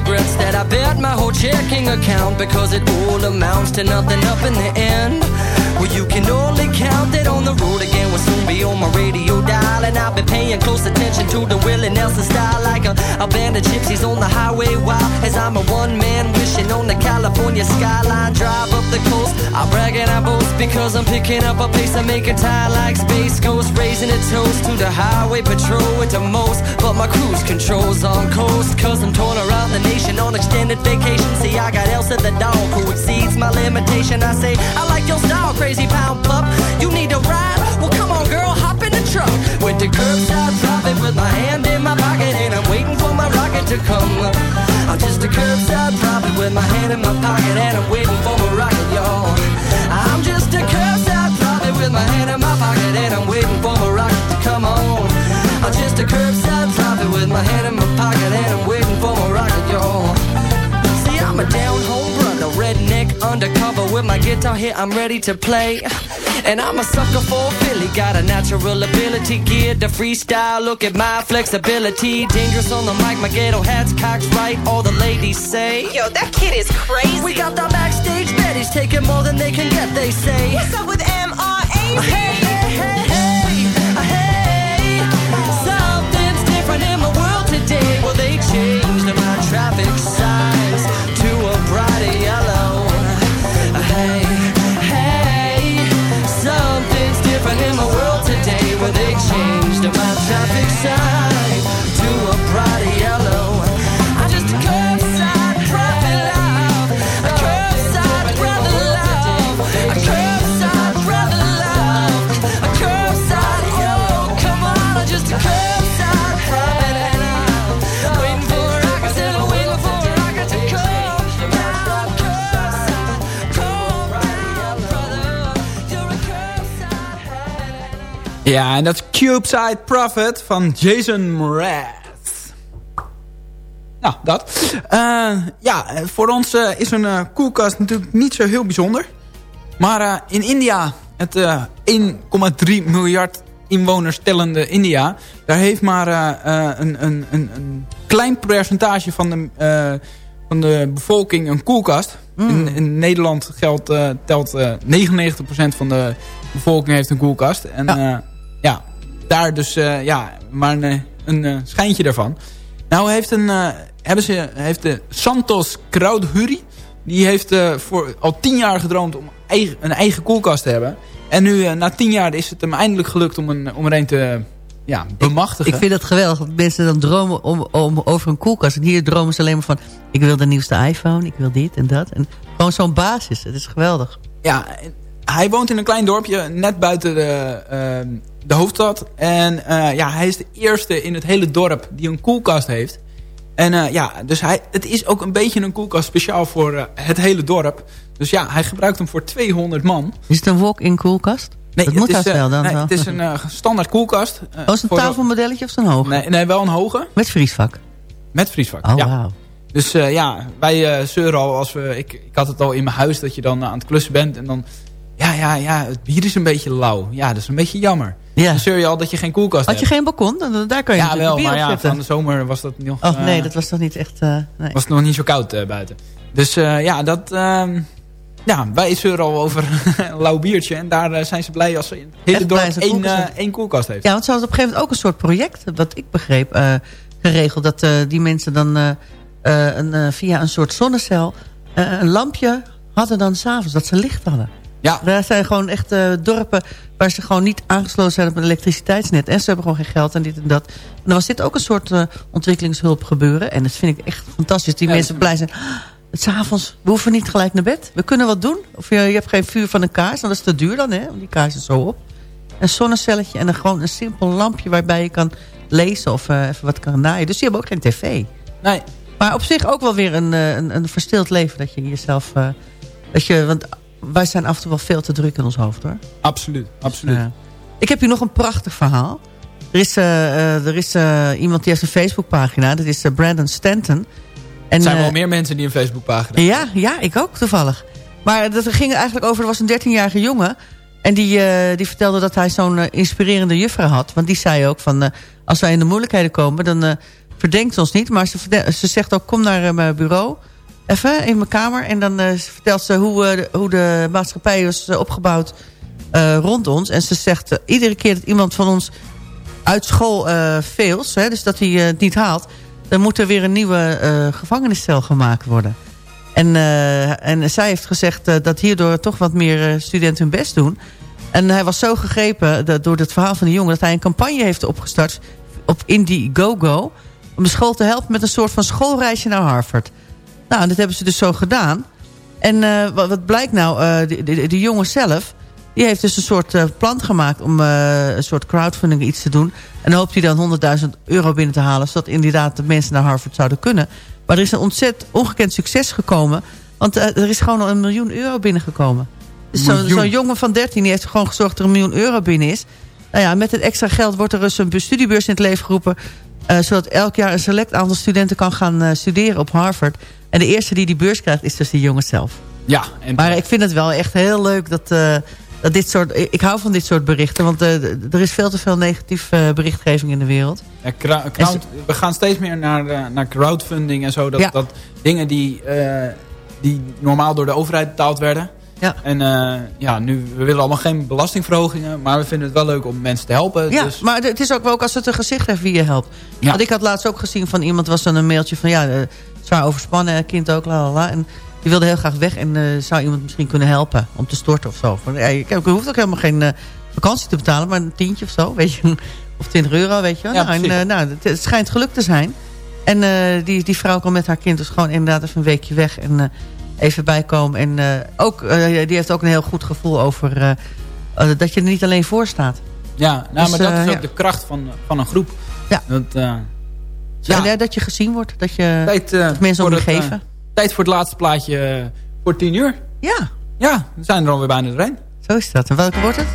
Regrets that I bet my whole checking account because it all amounts to nothing up in the end. Well, you can only count that on the road again will soon be on my radio dial. And I've been paying close attention to the Willie Nelson style like a, a band of gypsies on the highway wild. As I'm a one man wishing on the California skyline. Drive up the coast, I brag and I boast because I'm picking up a pace. I make a tie like Space Ghost, raising a toast to the highway patrol at the most. But my cruise control's on coast, cause I'm torn around the nation on extended vacation. See, I got Elsa the dog who exceeds my limitation. I say, I like your style, crazy pound pup. You need a ride? Well, come on, girl, hop in the truck. With the curbside prophet with my hand in my pocket, and I'm waiting for my rocket to come. I'm just a curbside prophet with my hand in my pocket, and I'm waiting for my rocket, y'all. I'm just a curbside prophet with my hand in my pocket, and I'm waiting for my rocket to come on. I'm just a curbside prophet with my hand in my pocket, and I'm waiting for my rocket, y'all. See, I'm a down home undercover with my guitar here, I'm ready to play. And I'm a sucker for Philly, got a natural ability geared to freestyle. Look at my flexibility, dangerous on the mic, my ghetto hat's cocked right. All the ladies say, Yo, that kid is crazy. We got the backstage baddies taking more than they can get, they say. What's up with MRA? Hey, hey, hey, Ja, en dat is Cubeside Prophet van Jason Mraz. Nou, dat. Eh, ja, voor ons eh, is een eh, koelkast natuurlijk niet zo heel bijzonder. Maar in India, het eh, 1,3 miljard inwoners tellende India... daar heeft maar een, een, een, een klein percentage van de, van de bevolking een koelkast. In, in Nederland geldt, telt eh 99% van de bevolking heeft een koelkast. En ja, ja daar dus eh, ja, maar een, een eh, schijntje daarvan. Nou heeft, een, eh, hebben ze, heeft de Santos Kraudhuri... die heeft eh, voor, al tien jaar gedroomd om eigen, een eigen koelkast te hebben. En nu, eh, na tien jaar, is het hem eindelijk gelukt om, een, om er een te ja, bemachtigen. Ik vind het geweldig dat mensen dan dromen om, om, over een koelkast. En hier dromen ze alleen maar van... ik wil de nieuwste iPhone, ik wil dit en dat. En gewoon zo'n basis, het is geweldig. Ja, hij woont in een klein dorpje net buiten de, uh, de hoofdstad. En eh, ja, hij is de eerste in het hele dorp die een koelkast heeft. En eh, ja, dus hij, het is ook een beetje een koelkast speciaal voor eh, het hele dorp. Dus ja, hij gebruikt hem voor 200 man. Is het een walk-in koelkast? Nee, dat moet het is, eh, wel dan nee, wel. Het is een standaard koelkast. eh, Oh, is het een de- tafelmodelletje of zo'n hoog? Nee, nee, wel een hoge. Met vriesvak? Met vriesvak, Oh, ja. Dus ja, wij zeuren al als we... Ik, ik had het al in mijn huis dat je dan aan het klussen bent en dan... Ja, ja, ja, het bier is een beetje lauw. Ja, dat is een beetje jammer. Ja. Dan zeur je al dat je geen koelkast Had je hebt. geen balkon? Dan- Daar kan je ja, natuurlijk wel, maar ja, van de zomer was dat nog... Oh nee, eh, dat was toch niet echt... eh, nee. was het nog niet zo koud eh, buiten. Dus ja, dat... ehm, ja, wij zeuren al over een lauw biertje. En daar zijn ze blij als ze in het hele dorp één, koelkast hebben. één koelkast heeft. Ja, want ze hadden op een gegeven moment ook een soort project, wat ik begreep, geregeld. Dat die mensen dan een, via een soort zonnecel een lampje hadden dan s'avonds, dat ze licht hadden. Ja. Daar zijn gewoon echt eh, dorpen waar ze gewoon niet aangesloten zijn op een elektriciteitsnet. En ze hebben gewoon geen geld en dit en dat. En dan was dit ook een soort eh, ontwikkelingshulp gebeuren. En dat vind ik echt fantastisch. Die Ja, mensen dat- blij zijn. "Ah, Het is avonds, we hoeven niet gelijk naar bed. We kunnen wat doen. Of je, je hebt geen vuur van een kaars, dan is te duur dan, hè? Want die kaars is zo op. Een zonnecelletje en dan gewoon een simpel lampje waarbij je kan lezen of eh, even wat kan naaien. Dus die hebben ook geen tv. Nee. Maar op zich ook wel weer een, eh, een, een verstild leven dat je jezelf... eh, dat je, want wij zijn af en toe wel veel te druk in ons hoofd, hoor. Absoluut, absoluut. Ik heb hier nog een prachtig verhaal. Er is, eh, eh, er is eh, iemand die heeft een Facebookpagina. Dat is Brandon Stanton. En, er zijn wel eh, meer mensen die een Facebookpagina ja, ja, ik ook toevallig. Maar dat ging eigenlijk over, er was een 13-jarige jongen. En die, die vertelde dat hij zo'n inspirerende juffrouw had. Want die zei ook van, als wij in de moeilijkheden komen... dan verdenkt ons niet. Maar ze, ze zegt ook, kom naar mijn bureau. Even in mijn kamer. En dan eh, vertelt ze hoe, eh, de- hoe de maatschappij is eh, opgebouwd rond ons. En ze zegt, iedere keer dat iemand van ons uit school eh fails... Hè, dus dat hij het niet haalt... dan moet er weer een nieuwe eh, gevangeniscel gemaakt worden. En, en zij heeft gezegd dat hierdoor toch wat meer studenten hun best doen. En hij was zo gegrepen dat- door het verhaal van die jongen... dat hij een campagne heeft opgestart op Indiegogo... om de school te helpen met een soort van schoolreisje naar Harvard. Nou, en dat hebben ze dus zo gedaan. En eh, wat, wat blijkt nou, eh de, de, de jongen zelf... die heeft dus een soort eh, plan gemaakt om een soort crowdfunding iets te doen. En hoopt hij dan 100.000 euro binnen te halen... zodat inderdaad de mensen naar Harvard zouden kunnen. Maar er is een ontzettend ongekend succes gekomen... want er is gewoon al een miljoen euro binnengekomen. Dus zo'n jongen van 13 die heeft gewoon gezorgd dat er een miljoen euro binnen is. Nou ja, met het extra geld wordt er dus een studiebeurs in het leven geroepen... zodat elk jaar een select aantal studenten kan gaan studeren op Harvard. En de eerste die die beurs krijgt is dus die jongen zelf. Ja, en Maar ik vind het wel echt heel leuk dat, eh, dat dit soort... Ik hou van dit soort berichten, want eh, er is veel te veel negatieve eh, berichtgeving in de wereld. Ja, crowd- we gaan steeds meer naar, naar crowdfunding en zo. Dat, Ja. dat dingen die, die normaal door de overheid betaald werden. Ja. En ja, nu, we willen allemaal geen belastingverhogingen. Maar we vinden het wel leuk om mensen te helpen. Ja, dus, maar het is ook wel ook als het een gezicht heeft wie je helpt. Ja. Want ik had laatst ook gezien van iemand was dan een mailtje van... ja, zwaar overspannen, kind ook, la la la. En die wilde heel graag weg en eh, zou iemand misschien kunnen helpen om te storten of zo. Van, ja, je, je hoeft ook helemaal geen eh, vakantie te betalen, maar een tientje of zo, weet je. Of 20 euro, weet je. Ja, nou, en, eh, nou, het, het schijnt geluk te zijn. En die, die vrouw kan met haar kind dus gewoon inderdaad even een weekje weg en even bijkomen. En ook, die heeft ook een heel goed gevoel over dat je er niet alleen voor staat. ja, nou, Dus, maar dat is ook ja. de kracht van, van een groep. Ja. Ja. En, eh, dat je gezien wordt, dat je tijd, eh, dat mensen om je eh, geven. tijd voor het laatste plaatje voor tien uur. Ja, Ja, we zijn er alweer bijna doorheen. zo is dat. En welke wordt het?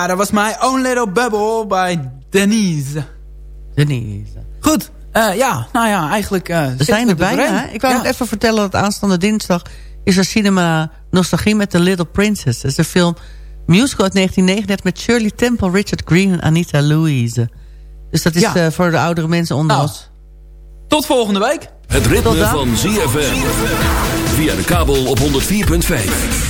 Ja, dat was My Own Little Bubble bij Denise. Denise. Goed, eh, ja, nou ja, eigenlijk... eh, We zijn er bijna. hè? Ik wou Ja. nog even vertellen dat aanstaande dinsdag... is er cinema nostalgie met The Little Princess. Dat is een film musical uit 1939 met Shirley Temple, Richard Green en Anita Louise. Dus dat is Ja. eh, voor de oudere mensen onder Nou, ons. Tot volgende week. Het ritme van ZFM. Via de kabel op 104.5.